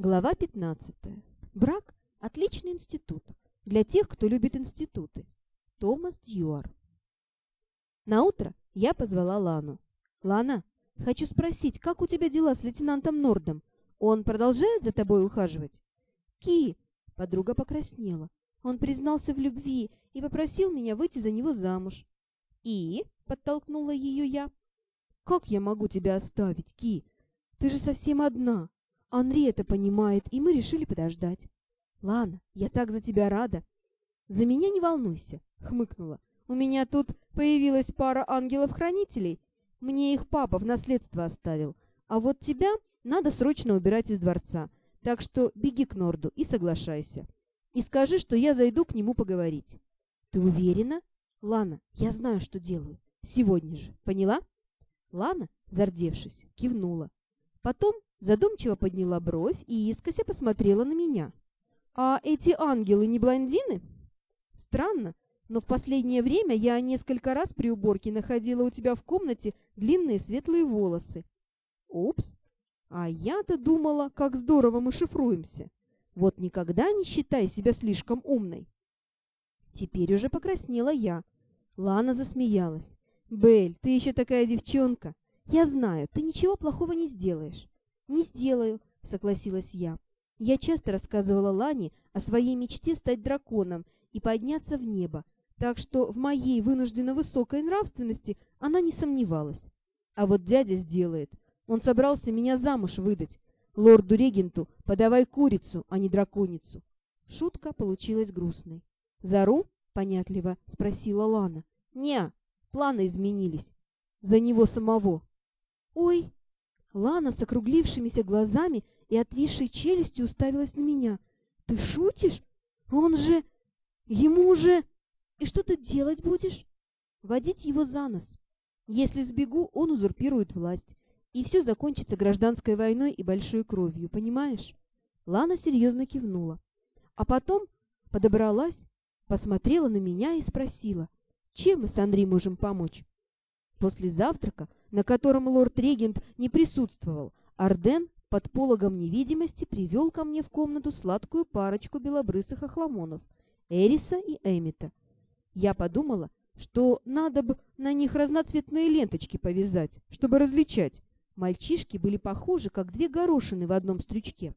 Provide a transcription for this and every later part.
Глава 15. Брак – отличный институт для тех, кто любит институты. Томас Дьюар. На утро я позвала Лану. «Лана, хочу спросить, как у тебя дела с лейтенантом Нордом? Он продолжает за тобой ухаживать?» «Ки!» – подруга покраснела. Он признался в любви и попросил меня выйти за него замуж. «И?» – подтолкнула ее я. «Как я могу тебя оставить, Ки? Ты же совсем одна!» Анри это понимает, и мы решили подождать. Лана, я так за тебя рада. За меня не волнуйся, хмыкнула. У меня тут появилась пара ангелов-хранителей. Мне их папа в наследство оставил. А вот тебя надо срочно убирать из дворца. Так что беги к Норду и соглашайся. И скажи, что я зайду к нему поговорить. Ты уверена? Лана, я знаю, что делаю. Сегодня же. Поняла? Лана, зардевшись, кивнула. Потом Задумчиво подняла бровь и искося посмотрела на меня. «А эти ангелы не блондины?» «Странно, но в последнее время я несколько раз при уборке находила у тебя в комнате длинные светлые волосы». «Упс! А я-то думала, как здорово мы шифруемся. Вот никогда не считай себя слишком умной». Теперь уже покраснела я. Лана засмеялась. «Белль, ты еще такая девчонка. Я знаю, ты ничего плохого не сделаешь. «Не сделаю», — согласилась я. Я часто рассказывала Лане о своей мечте стать драконом и подняться в небо, так что в моей вынужденно высокой нравственности она не сомневалась. А вот дядя сделает. Он собрался меня замуж выдать. Лорду-регенту подавай курицу, а не драконицу. Шутка получилась грустной. «Зару?» — понятливо спросила Лана. «Не, планы изменились. За него самого». «Ой!» Лана с округлившимися глазами и отвисшей челюстью уставилась на меня. «Ты шутишь? Он же... Ему уже... И что ты делать будешь?» «Водить его за нос. Если сбегу, он узурпирует власть, и все закончится гражданской войной и большой кровью, понимаешь?» Лана серьезно кивнула. А потом подобралась, посмотрела на меня и спросила, чем мы с Андрей можем помочь. После завтрака на котором лорд-регент не присутствовал, Арден под пологом невидимости привел ко мне в комнату сладкую парочку белобрысых охламонов — Эриса и Эмита. Я подумала, что надо бы на них разноцветные ленточки повязать, чтобы различать. Мальчишки были похожи, как две горошины в одном стрючке.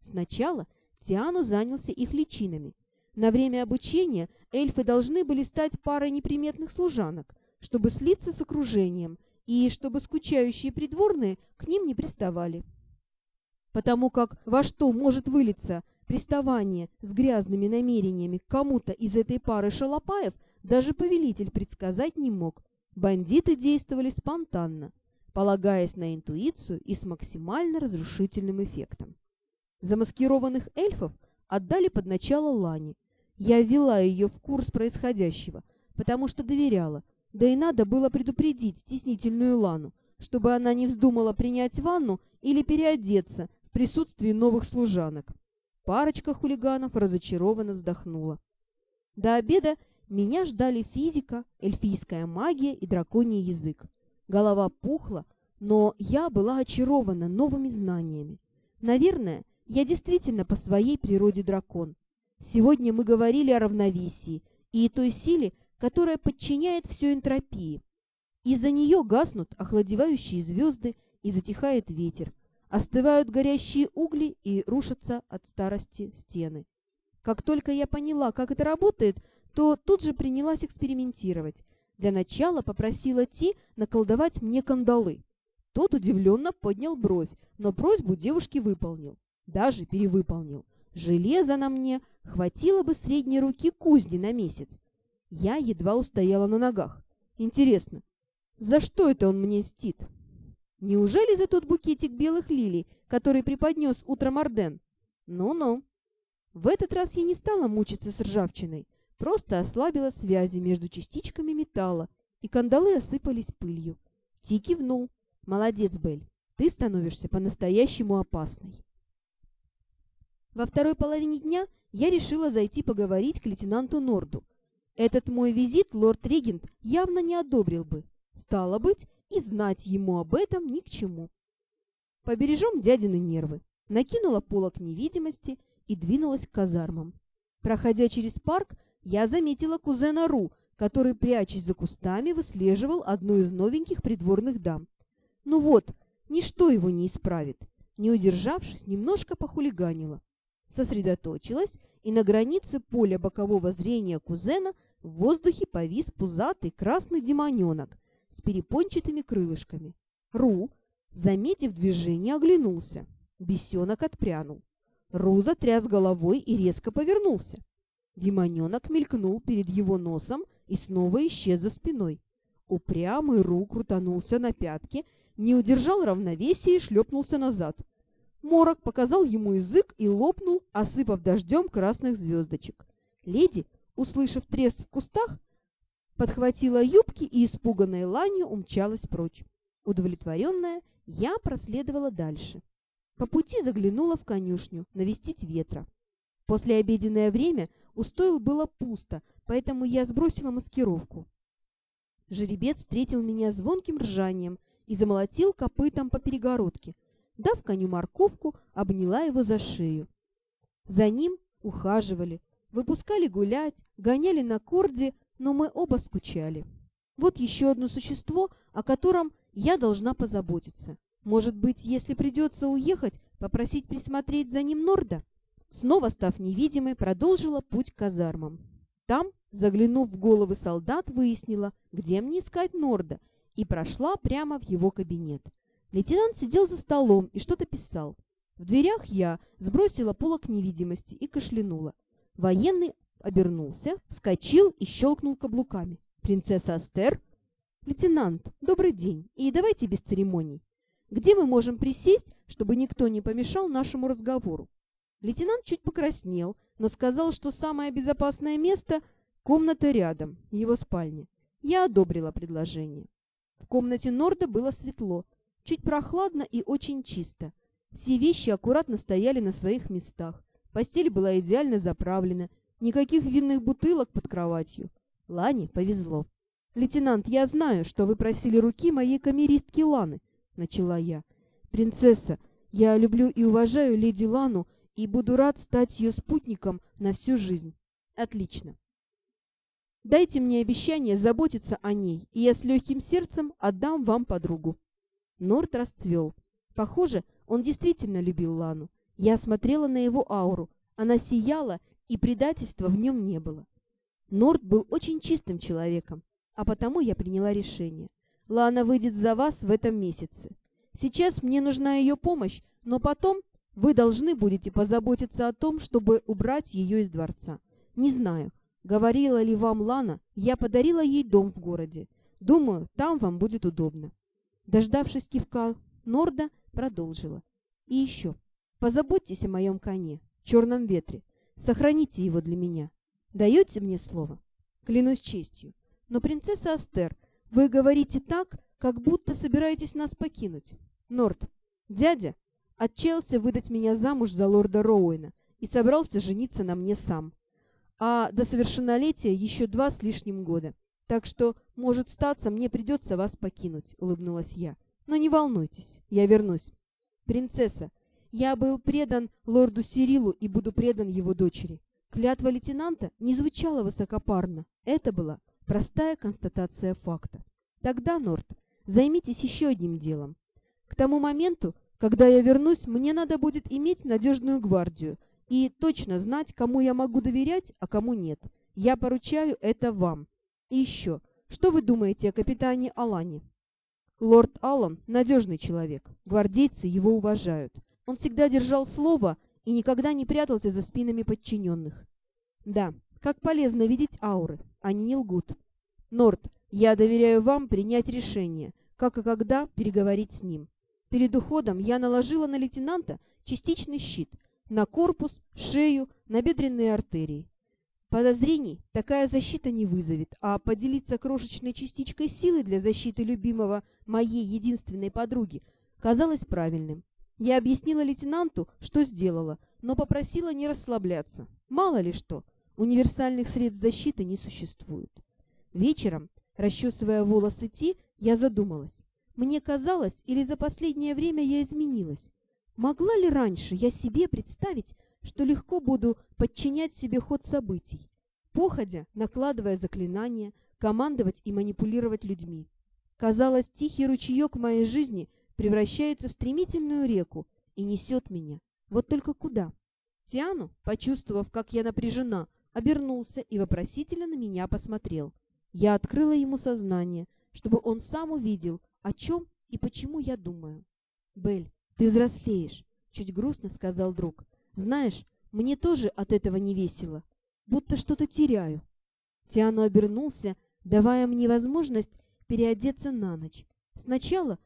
Сначала Тиану занялся их личинами. На время обучения эльфы должны были стать парой неприметных служанок, чтобы слиться с окружением и чтобы скучающие придворные к ним не приставали. Потому как во что может вылиться приставание с грязными намерениями к кому-то из этой пары шалопаев, даже повелитель предсказать не мог. Бандиты действовали спонтанно, полагаясь на интуицию и с максимально разрушительным эффектом. Замаскированных эльфов отдали под начало Лани. Я ввела ее в курс происходящего, потому что доверяла – да и надо было предупредить стеснительную Лану, чтобы она не вздумала принять ванну или переодеться в присутствии новых служанок. Парочка хулиганов разочарованно вздохнула. До обеда меня ждали физика, эльфийская магия и драконий язык. Голова пухла, но я была очарована новыми знаниями. Наверное, я действительно по своей природе дракон. Сегодня мы говорили о равновесии и той силе, которая подчиняет всю энтропии. Из-за нее гаснут охладевающие звезды и затихает ветер, остывают горящие угли и рушатся от старости стены. Как только я поняла, как это работает, то тут же принялась экспериментировать. Для начала попросила Ти наколдовать мне кандалы. Тот удивленно поднял бровь, но просьбу девушки выполнил. Даже перевыполнил. Железа на мне хватило бы средней руки кузни на месяц, я едва устояла на ногах. Интересно, за что это он мне стит? Неужели за тот букетик белых лилий, который преподнес утром Орден? Ну-ну. В этот раз я не стала мучиться с ржавчиной, просто ослабила связи между частичками металла, и кандалы осыпались пылью. Ти кивнул. «Молодец, Бель, ты становишься по-настоящему опасной». Во второй половине дня я решила зайти поговорить к лейтенанту Норду, этот мой визит лорд-регент явно не одобрил бы. Стало быть, и знать ему об этом ни к чему. Побережем дядины нервы. накинула полок невидимости и двинулась к казармам. Проходя через парк, я заметила кузена Ру, который, прячась за кустами, выслеживал одну из новеньких придворных дам. Ну вот, ничто его не исправит. Не удержавшись, немножко похулиганила. Сосредоточилась, и на границе поля бокового зрения кузена в воздухе повис пузатый красный демоненок с перепончатыми крылышками. Ру, заметив движение, оглянулся. Бесенок отпрянул. Ру затряс головой и резко повернулся. Демоненок мелькнул перед его носом и снова исчез за спиной. Упрямый Ру крутанулся на пятки, не удержал равновесия и шлепнулся назад. Морок показал ему язык и лопнул, осыпав дождем красных звездочек. Леди, услышав треск в кустах, подхватила юбки и испуганной ланью умчалась прочь. Удовлетворенная, я проследовала дальше. По пути заглянула в конюшню навестить ветра. После обеденное время у стойл было пусто, поэтому я сбросила маскировку. Жеребец встретил меня звонким ржанием и замолотил копытом по перегородке. Дав коню морковку, обняла его за шею. За ним ухаживали, выпускали гулять, гоняли на корде, но мы оба скучали. Вот еще одно существо, о котором я должна позаботиться. Может быть, если придется уехать, попросить присмотреть за ним Норда? Снова став невидимой, продолжила путь к казармам. Там, заглянув в головы солдат, выяснила, где мне искать Норда, и прошла прямо в его кабинет. Лейтенант сидел за столом и что-то писал. В дверях я сбросила полок невидимости и кашлянула. Военный обернулся, вскочил и щелкнул каблуками. «Принцесса Астер?» «Лейтенант, добрый день, и давайте без церемоний. Где мы можем присесть, чтобы никто не помешал нашему разговору?» Лейтенант чуть покраснел, но сказал, что самое безопасное место — комната рядом, его спальня. Я одобрила предложение. В комнате Норда было светло, чуть прохладно и очень чисто. Все вещи аккуратно стояли на своих местах. Постель была идеально заправлена, никаких винных бутылок под кроватью. Лане повезло. «Лейтенант, я знаю, что вы просили руки моей камеристки Ланы», — начала я. «Принцесса, я люблю и уважаю леди Лану и буду рад стать ее спутником на всю жизнь». «Отлично. Дайте мне обещание заботиться о ней, и я с легким сердцем отдам вам подругу». Норт расцвел. Похоже, он действительно любил Лану. Я смотрела на его ауру. Она сияла, и предательства в нем не было. Норт был очень чистым человеком, а потому я приняла решение. Лана выйдет за вас в этом месяце. Сейчас мне нужна ее помощь, но потом вы должны будете позаботиться о том, чтобы убрать ее из дворца. Не знаю, говорила ли вам Лана, я подарила ей дом в городе. Думаю, там вам будет удобно. Дождавшись кивка, Норда продолжила. И еще, позаботьтесь о моем коне, черном ветре. Сохраните его для меня. Даете мне слово? Клянусь честью. Но, принцесса Астер, вы говорите так, как будто собираетесь нас покинуть. Норд, дядя, отчаялся выдать меня замуж за лорда Роуэна и собрался жениться на мне сам. А до совершеннолетия еще два с лишним года. Так что, может статься, мне придется вас покинуть, улыбнулась я. Но не волнуйтесь, я вернусь. Принцесса, я был предан лорду Сирилу и буду предан его дочери. Клятва лейтенанта не звучала высокопарно. Это была простая констатация факта. Тогда, Норт, займитесь еще одним делом. К тому моменту, когда я вернусь, мне надо будет иметь надежную гвардию и точно знать, кому я могу доверять, а кому нет. Я поручаю это вам. И еще, что вы думаете о капитане Алане? Лорд Аллан – надежный человек. Гвардейцы его уважают. Он всегда держал слово и никогда не прятался за спинами подчиненных. Да, как полезно видеть ауры, они не лгут. Норд, я доверяю вам принять решение, как и когда переговорить с ним. Перед уходом я наложила на лейтенанта частичный щит на корпус, шею, на бедренные артерии. Подозрений такая защита не вызовет, а поделиться крошечной частичкой силы для защиты любимого моей единственной подруги казалось правильным. Я объяснила лейтенанту, что сделала, но попросила не расслабляться. Мало ли что, универсальных средств защиты не существует. Вечером, расчесывая волосы Ти, я задумалась. Мне казалось, или за последнее время я изменилась. Могла ли раньше я себе представить, что легко буду подчинять себе ход событий, походя, накладывая заклинания, командовать и манипулировать людьми? Казалось, тихий ручеек моей жизни превращается в стремительную реку и несет меня. Вот только куда? Тиану, почувствовав, как я напряжена, обернулся и вопросительно на меня посмотрел. Я открыла ему сознание, чтобы он сам увидел, о чем и почему я думаю. «Белль, ты взрослеешь», — чуть грустно сказал друг. «Знаешь, мне тоже от этого не весело, будто что-то теряю». Тиану обернулся, давая мне возможность переодеться на ночь. Сначала,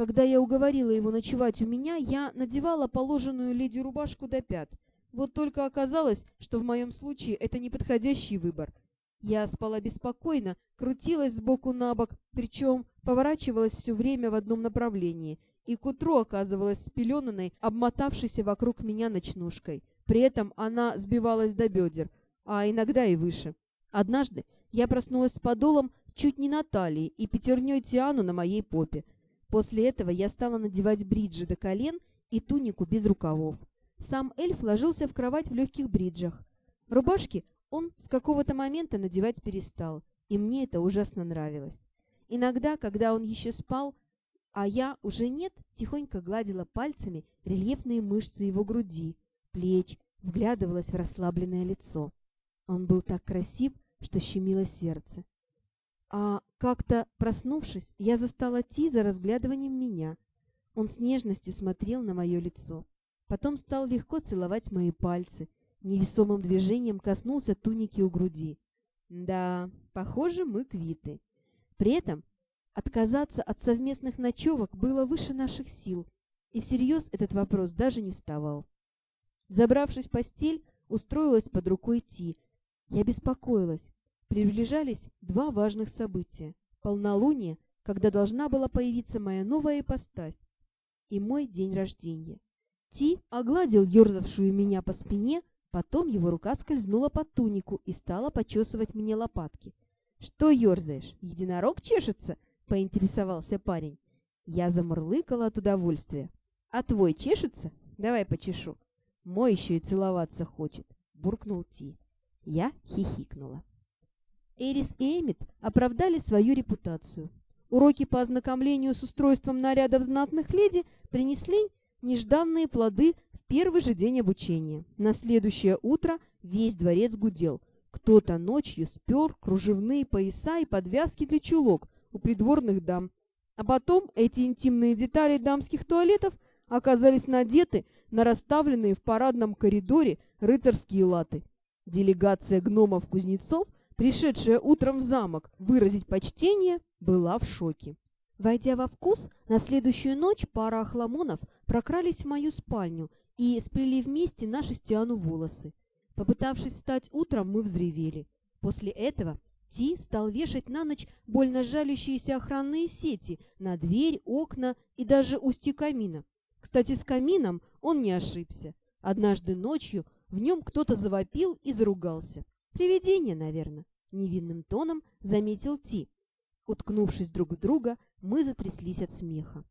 когда я уговорила его ночевать у меня, я надевала положенную леди рубашку до пят. Вот только оказалось, что в моем случае это неподходящий выбор. Я спала беспокойно, крутилась сбоку на бок, причем поворачивалась все время в одном направлении, и к утру оказывалась спеленанной, обмотавшейся вокруг меня ночнушкой. При этом она сбивалась до бедер, а иногда и выше. Однажды я проснулась с подолом чуть не на талии и пятерней Тиану на моей попе. После этого я стала надевать бриджи до колен и тунику без рукавов. Сам эльф ложился в кровать в легких бриджах. Рубашки он с какого-то момента надевать перестал, и мне это ужасно нравилось. Иногда, когда он еще спал, а я уже нет, тихонько гладила пальцами рельефные мышцы его груди, плеч, вглядывалась в расслабленное лицо. Он был так красив, что щемило сердце. А как-то, проснувшись, я застала Ти за разглядыванием меня. Он с нежностью смотрел на мое лицо. Потом стал легко целовать мои пальцы, невесомым движением коснулся туники у груди. Да, похоже, мы квиты. При этом отказаться от совместных ночевок было выше наших сил, и всерьез этот вопрос даже не вставал. Забравшись в постель, устроилась под рукой Ти. Я беспокоилась. Приближались два важных события. Полнолуние, когда должна была появиться моя новая ипостась, и мой день рождения. Ти огладил ерзавшую меня по спине, Потом его рука скользнула под тунику и стала почесывать мне лопатки. «Что ерзаешь? Единорог чешется?» — поинтересовался парень. Я замурлыкала от удовольствия. «А твой чешется? Давай почешу». «Мой еще и целоваться хочет», — буркнул Ти. Я хихикнула. Эрис и Эмит оправдали свою репутацию. Уроки по ознакомлению с устройством нарядов знатных леди принесли нежданные плоды первый же день обучения. На следующее утро весь дворец гудел. Кто-то ночью спер кружевные пояса и подвязки для чулок у придворных дам. А потом эти интимные детали дамских туалетов оказались надеты на расставленные в парадном коридоре рыцарские латы. Делегация гномов-кузнецов, пришедшая утром в замок выразить почтение, была в шоке. Войдя во вкус, на следующую ночь пара охламонов прокрались в мою спальню и сплели вместе наши с Тиану волосы. Попытавшись встать утром, мы взревели. После этого Ти стал вешать на ночь больно жалящиеся охранные сети на дверь, окна и даже устье камина. Кстати, с камином он не ошибся. Однажды ночью в нем кто-то завопил и заругался. «Привидение, наверное», — невинным тоном заметил Ти. Уткнувшись друг в друга, мы затряслись от смеха.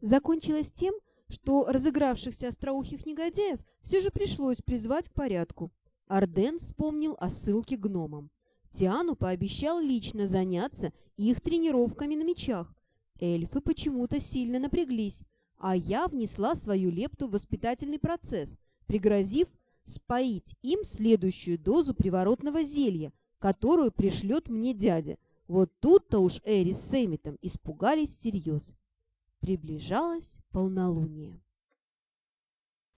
Закончилось тем, что разыгравшихся остроухих негодяев все же пришлось призвать к порядку. Арден вспомнил о ссылке гномам. Тиану пообещал лично заняться их тренировками на мечах. Эльфы почему-то сильно напряглись, а я внесла свою лепту в воспитательный процесс, пригрозив споить им следующую дозу приворотного зелья, которую пришлет мне дядя. Вот тут-то уж Эри с Эмитом испугались всерьез. Приближалось полнолуние.